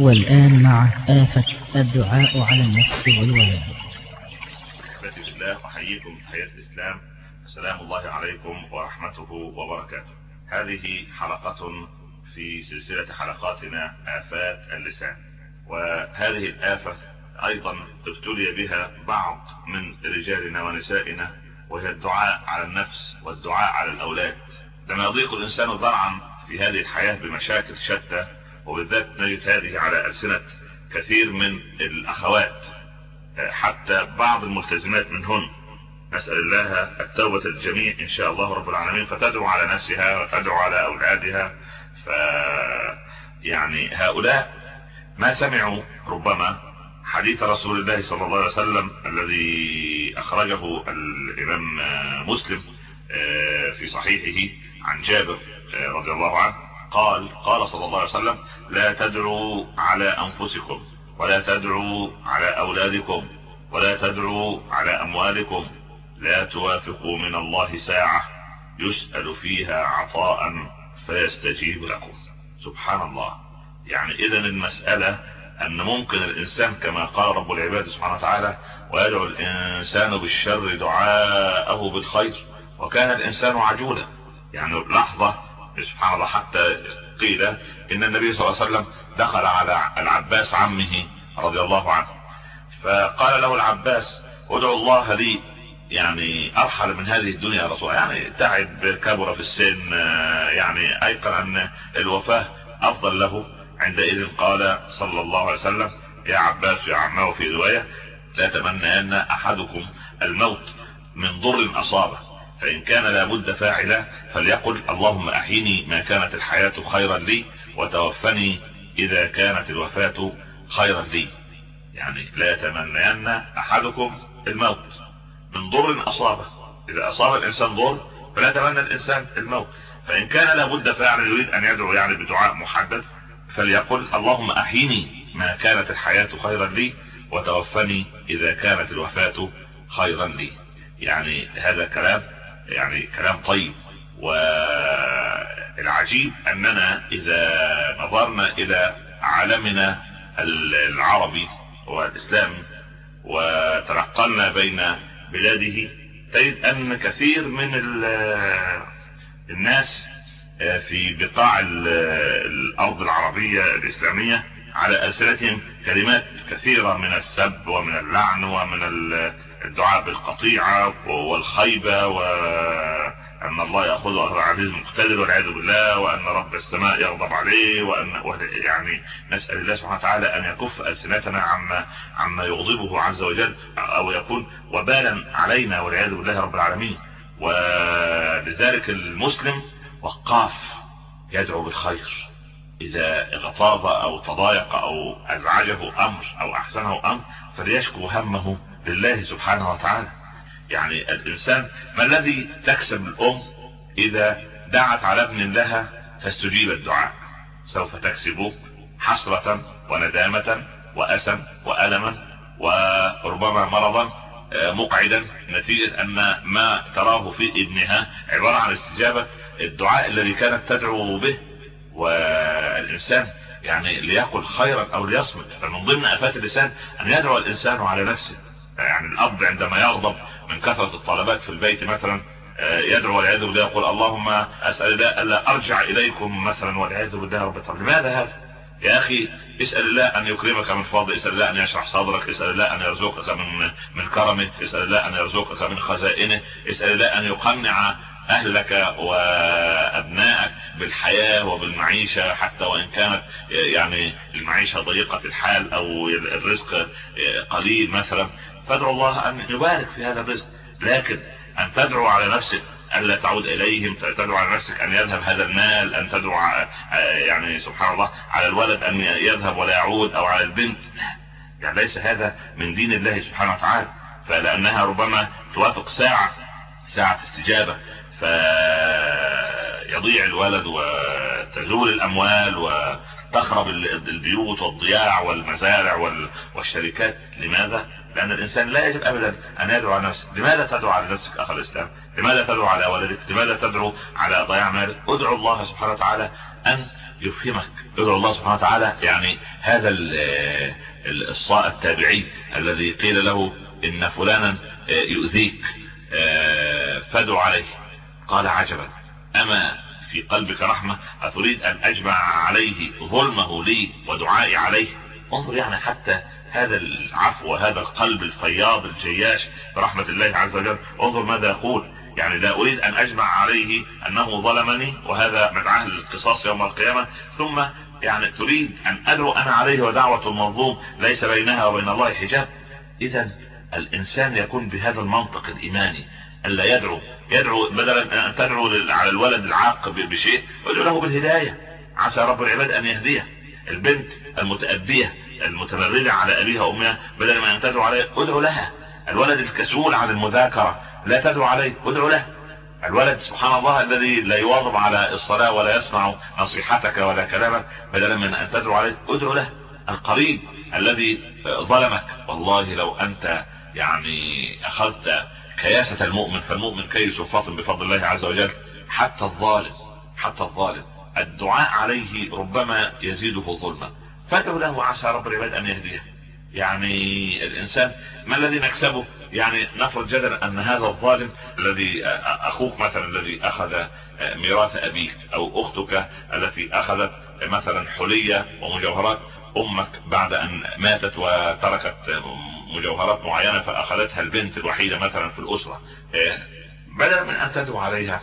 والآن مع آفة الدعاء على النفس والولد. أحبتي بالله أحييكم تحية الإسلام. سلام الله عليكم ورحمته وبركاته. هذه حلقة في سلسلة حلقاتنا آفات اللسان. وهذه الآفة أيضا ابتلي بها بعض من رجالنا ونسائنا وهي الدعاء على النفس والدعاء على الأولاد. لما يضيق الإنسان ذرعا في هذه الحياة بمشاكل شتى وبالذات نجد هذه على ألسنة كثير من الأخوات. حتى بعض الملتزمات منهن. نسأل الله التوبة الجميع إن شاء الله رب العالمين. فتدعو على نفسها وتدعو على أولادها. ف يعني هؤلاء ما سمعوا ربما حديث رسول الله صلى الله عليه وسلم الذي أخرجه الإمام مسلم في صحيحه عن جابر رضي الله عنه. قال قال صلى الله عليه وسلم لا تدعوا على أنفسكم ولا تدعوا على أولادكم ولا تدعوا على أموالكم. لا توافقوا من الله ساعة يسأل فيها عطاء فيستجيب لكم. سبحان الله. يعني إذا المسألة أن ممكن الإنسان كما قال رب العباد سبحانه وتعالى ويدعو الإنسان بالشر دعاءه بالخير وكان الإنسان عجولا. يعني لحظة سبحان الله حتى قيل إن النبي صلى الله عليه وسلم دخل على العباس عمه رضي الله عنه. فقال له العباس ادعو الله لي. يعني أرحل من هذه الدنيا يا رسول يعني تعب كبر في السن يعني أيقن أن الوفاة أفضل له. عندئذ قال صلى الله عليه وسلم يا عباس يا عمه في رواية لا تمنى ان أحدكم الموت من ضر أصابه. فإن كان لابد فاعلا فليقل اللهم أحيني ما كانت الحياة خيرا لي وتوفني إذا كانت الوفاة خيرا لي. يعني لا يتمنين أحدكم الموت. من ضر أصابه. إذا أصاب الإنسان ضر فلا يتمنى الإنسان الموت. فإن كان لابد فعلا يريد أن يدعو يعني بدعاء محدد فليقل اللهم أحيني ما كانت الحياة خيرا لي وتوفني إذا كانت الوفاة خيرا لي. يعني هذا كلام يعني كلام طيب والعجيب أننا إذا نظرنا إلى عالمنا العربي والاسلامي وتنقلنا بين بلاده تجد أن كثير من الناس في بقاع الأرض العربية الإسلامية على ألسنتهم كلمات كثيرة من السب ومن اللعن ومن الدعاء بالقطيعة والخيبة وأن الله يأخذ أخذ عزيز مقتدر والعياذ بالله وأن رب السماء يغضب عليه وأن يعني نسأل الله سبحانه وتعالى أن يكف ألسنتنا عما عما يغضبه عز وجل أو يكون وبالا علينا والعياذ بالله رب العالمين. ولذلك المسلم وقاف يدعو بالخير. إذا اغتاظ أو تضايق أو أزعجه أمر أو أحسنه أمر فليشكو همه لله سبحانه وتعالى. يعني الإنسان ما الذي تكسب الأم إذا دعت على ابن لها فاستجيب الدعاء. سوف تكسب حسرة وندامة واسا وألما وربما مرضا مقعدا. نتيجة أن ما تراه في ابنها عبارة عن استجابة الدعاء الذي كانت تدعو به. والإنسان يعني ليقل خيرا أو ليصمت. فمن ضمن أفات اللسان أن يدعو الإنسان على نفسه. يعني الأب عندما يغضب من كثرة الطلبات في البيت مثلا يدعو والعياذ بالله يقول اللهم أسأل الله ألا أرجع إليكم مثلا والعياذ بالله رب طب لماذا هذا؟ يا أخي اسأل الله أن يكرمك من فضل اسأل الله أن يشرح صدرك اسأل الله أن يرزقك من من كرمه اسأل الله أن يرزقك من خزائنه اسأل الله أن يقنع أهلك وأبنائك بالحياة وبالمعيشة حتى وإن كانت يعني المعيشة ضيقة الحال أو الرزق قليل مثلا. فادعو الله أن يبارك في هذا الرزق. لكن أن تدعو على نفسك الا تعود إليهم تدعو على نفسك أن يذهب هذا المال أن تدعو يعني سبحان الله على الولد أن يذهب ولا يعود أو على البنت. يعني ليس هذا من دين الله سبحانه وتعالى. فلأنها ربما توافق ساعة ساعة استجابة. فيضيع الولد وتزول الأموال وتخرب البيوت والضياع والمزارع والشركات. لماذا؟ لأن الإنسان لا يجب ابدا أن يدعو على نفسه. لماذا تدعو على نفسك أخ الإسلام؟ لماذا تدعو على ولدك لماذا تدعو على ضياع مالك؟ ادعو الله سبحانه وتعالى أن يفهمك. ادعو الله سبحانه وتعالى يعني هذا الصاء التابعي الذي قيل له إن فلانا يؤذيك فادعو عليه. قال عجبا. أما في قلبك رحمة؟ أتريد أن أجمع عليه ظلمه لي ودعائي عليه؟ انظر يعني حتى هذا العفو وهذا القلب الفياض الجياش برحمة الله عز وجل انظر ماذا يقول. يعني لا أريد أن أجمع عليه أنه ظلمني وهذا مدعاه للقصاص يوم القيامة. ثم يعني تريد أن أدعو أنا عليه ودعوة المظلوم ليس بينها وبين الله حجاب. اذا الإنسان يكون بهذا المنطق الإيماني الا يدعو. يدعو بدلا أن تدعو على الولد العاق بشيء ادعو له بالهداية. عسى رب العباد أن يهديه. البنت المتأبية المتمردة على أبيها وأمها بدل ما أن تدعو عليه ادعو لها. الولد الكسول عن المذاكرة لا تدعو عليه ادعو له. الولد سبحان الله الذي لا يواظب على الصلاة ولا يسمع نصيحتك ولا كلامك بدلا من أن تدعو عليه ادعو له. القريب الذي ظلمك والله لو أنت يعني أخذت كياسة المؤمن فالمؤمن كيس فاطم بفضل الله عز وجل حتى الظالم حتى الظالم. الدعاء عليه ربما يزيده ظلما. فادعو له عسى رب العباد أن يهديه. يعني الإنسان ما الذي نكسبه؟ يعني نفرض جدلا أن هذا الظالم الذي أخوك مثلا الذي أخذ ميراث أبيك أو أختك التي أخذت مثلا حلية ومجوهرات أمك بعد أن ماتت وتركت مجوهرات معينة فأخذتها البنت الوحيدة مثلا في الأسرة. بدلا من أن تدعو عليها.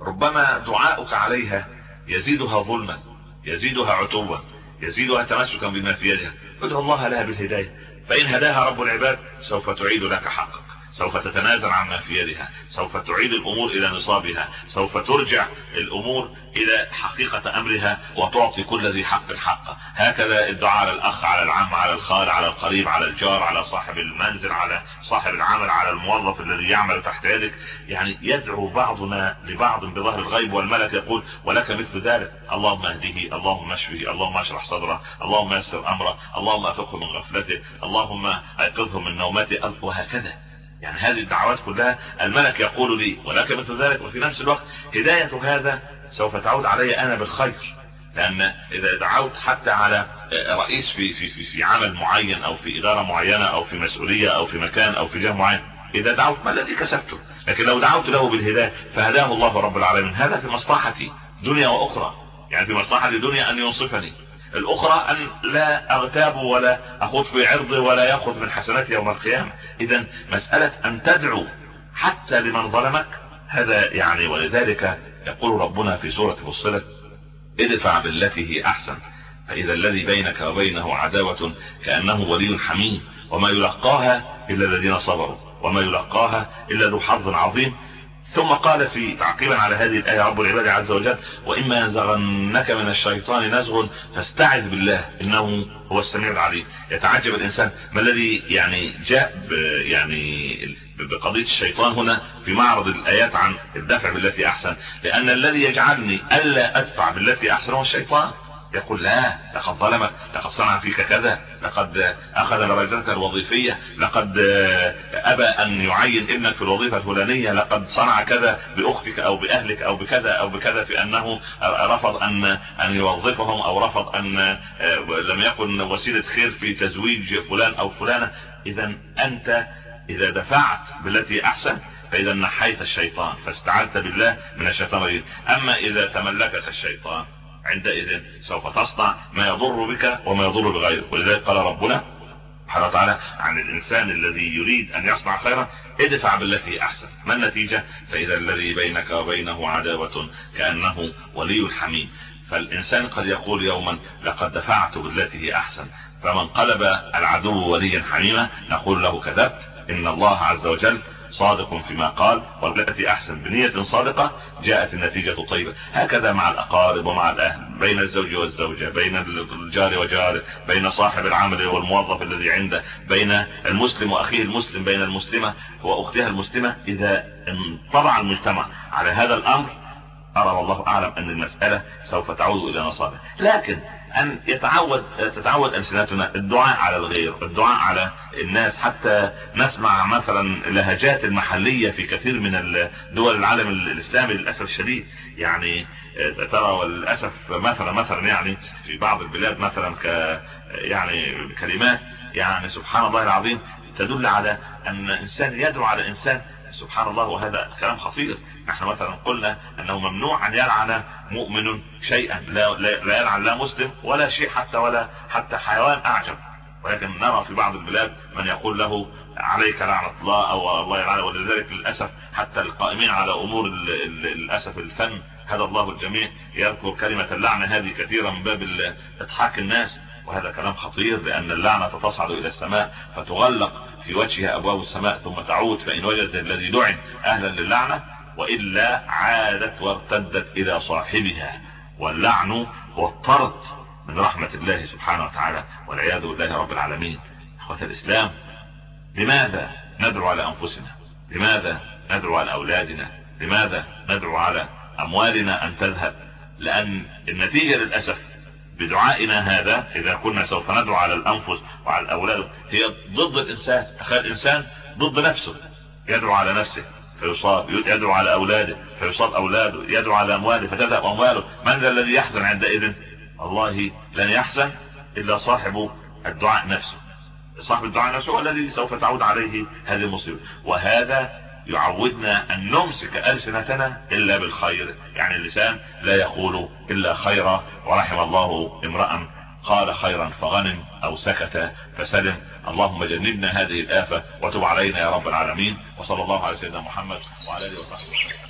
ربما دعاؤك عليها يزيدها ظلما يزيدها عتوا يزيدها تمسكا بما في يدها. ادعو الله لها بالهداية. فإن هداها رب العباد سوف تعيد لك حقك سوف تتنازل عما في يدها سوف تعيد الأمور إلى نصابها سوف ترجع الأمور إلى حقيقة أمرها وتعطي كل ذي حق حقه هكذا الدعاء على الأخ على العم على الخال على القريب على الجار على صاحب المنزل على صاحب العمل على الموظف الذي يعمل تحت يدك. يعني يدعو بعضنا لبعض بظهر الغيب والملك يقول ولك مثل ذلك. اللهم اهده اللهم اشفه اللهم اشرح صدره اللهم يسر أمره اللهم أفقه من غفلته اللهم أيقظه من نومته وهكذا. يعني هذه الدعوات كلها الملك يقول لي ولك مثل ذلك وفي نفس الوقت هداية هذا سوف تعود علي أنا بالخير. لأن إذا دعوت حتى على رئيس في, في, في, في عمل معين أو في إدارة معينة أو في مسؤولية أو في مكان أو في جهة معين إذا دعوت ما الذي كسبته؟ لكن لو دعوت له بالهداية فهداه الله رب العالمين. هذا في مصلحتي دنيا وأخرى. يعني في مصلحة الدنيا أن ينصفني. الأخرى أن لا اغتاب ولا اخذ في عرضه ولا يأخذ من حسناتي يوم القيامة. اذا مسألة أن تدعو حتى لمن ظلمك هذا يعني ولذلك يقول ربنا في سورة فصلت ادفع بالتي هي أحسن فإذا الذي بينك وبينه عداوة كأنه ولي حميم وما يلقاها إلا الذين صبروا وما يلقاها إلا ذو حظ عظيم. ثم قال في تعقيبا على هذه الآية رب العباد عز وجل وإما ينزغنك من الشيطان نزغ فاستعذ بالله إنه هو السميع العليم. يتعجب الإنسان ما الذي يعني جاء يعني بقضية الشيطان هنا في معرض الآيات عن الدفع بالتي أحسن. لأن الذي يجعلني ألا أدفع بالتي أحسن هو الشيطان. يقول لا لقد ظلمك لقد صنع فيك كذا لقد أخذ درجتك الوظيفية لقد أبى أن يعين ابنك في الوظيفة الفلانية لقد صنع كذا بأختك أو بأهلك أو بكذا أو بكذا في أنه رفض أن أن يوظفهم أو رفض أن لم يكن وسيلة خير في تزويج فلان أو فلانة. اذا أنت إذا دفعت بالتي احسن فاذا نحيت الشيطان فاستعذت بالله من الشيطان الرجيم. أما إذا تملكك الشيطان عندئذ سوف تصنع ما يضر بك وما يضر بغيرك. ولذلك قال ربنا سبحانه وتعالى عن الإنسان الذي يريد أن يصنع خيرا ادفع بالتي أحسن. ما النتيجة؟ فإذا الذي بينك وبينه عداوة كأنه ولي حميم. فالإنسان قد يقول يوما لقد دفعت بالتي هي أحسن. فمن قلب العدو وليا حميما نقول له كذبت إن الله عز وجل صادق فيما قال والتي أحسن بنية صادقة جاءت النتيجة طيبة. هكذا مع الأقارب ومع الأهل بين الزوج والزوجة بين الجار وجاره بين صاحب العمل والموظف الذي عنده بين المسلم وأخيه المسلم بين المسلمة وأختها المسلمة. إذا انطبع المجتمع على هذا الأمر أرى والله أعلم أن المسألة سوف تعود إلى نصابه. لكن أن يتعود تتعود ألسنتنا الدعاء على الغير الدعاء على الناس. حتى نسمع مثلا لهجات المحلية في كثير من دول العالم الإسلامي للأسف الشديد. يعني ترى والأسف مثلا مثلا يعني في بعض البلاد مثلا ك يعني كلمات يعني سبحان الله العظيم تدل على أن انسان يدعو على إنسان سبحان الله وهذا كلام خطير. نحن مثلا قلنا أنه ممنوع أن يلعن مؤمن شيئا لا, لا يلعن لا مسلم ولا شيء حتى ولا حتى حيوان أعجب. ولكن نرى في بعض البلاد من يقول له عليك لعنة الله أو الله يلعنه ولذلك للأسف حتى القائمين على أمور للأسف الفن هذا الله الجميع يذكر كلمة اللعنة هذه كثيرا من باب إضحاك الناس. وهذا كلام خطير لأن اللعنة تصعد إلى السماء فتغلق في وجهها أبواب السماء ثم تعود فإن وجدت الذي دعن أهلا للعنة وإلا عادت وارتدت إلى صاحبها. واللعن هو الطرد من رحمة الله سبحانه وتعالى والعياذ بالله رب العالمين. إخوة الإسلام لماذا ندعو على أنفسنا؟ لماذا ندعو على أولادنا؟ لماذا ندعو على أموالنا أن تذهب؟ لأن النتيجة للأسف بدعائنا هذا إذا كنا سوف ندعو على الأنفس وعلى الأولاد هي ضد الإنسان تخيل الإنسان ضد نفسه. يدعو على نفسه فيصاب يدعو على أولاده فيصاب أولاده يدعو على أمواله فتذهب أمواله. من ذا الذي يحزن عندئذ؟ الله لن يحزن إلا صاحب الدعاء نفسه. صاحب الدعاء نفسه هو الذي سوف تعود عليه هذه المصيبة. وهذا يعودنا أن نمسك ألسنتنا إلا بالخير يعني اللسان لا يقول إلا خيرا. ورحم الله امرأ قال خيرا فغنم أو سكت فسلم. اللهم جنبنا هذه الآفة وتب علينا يا رب العالمين. وصلى الله على سيدنا محمد وعلى آله وصحبه وسلم.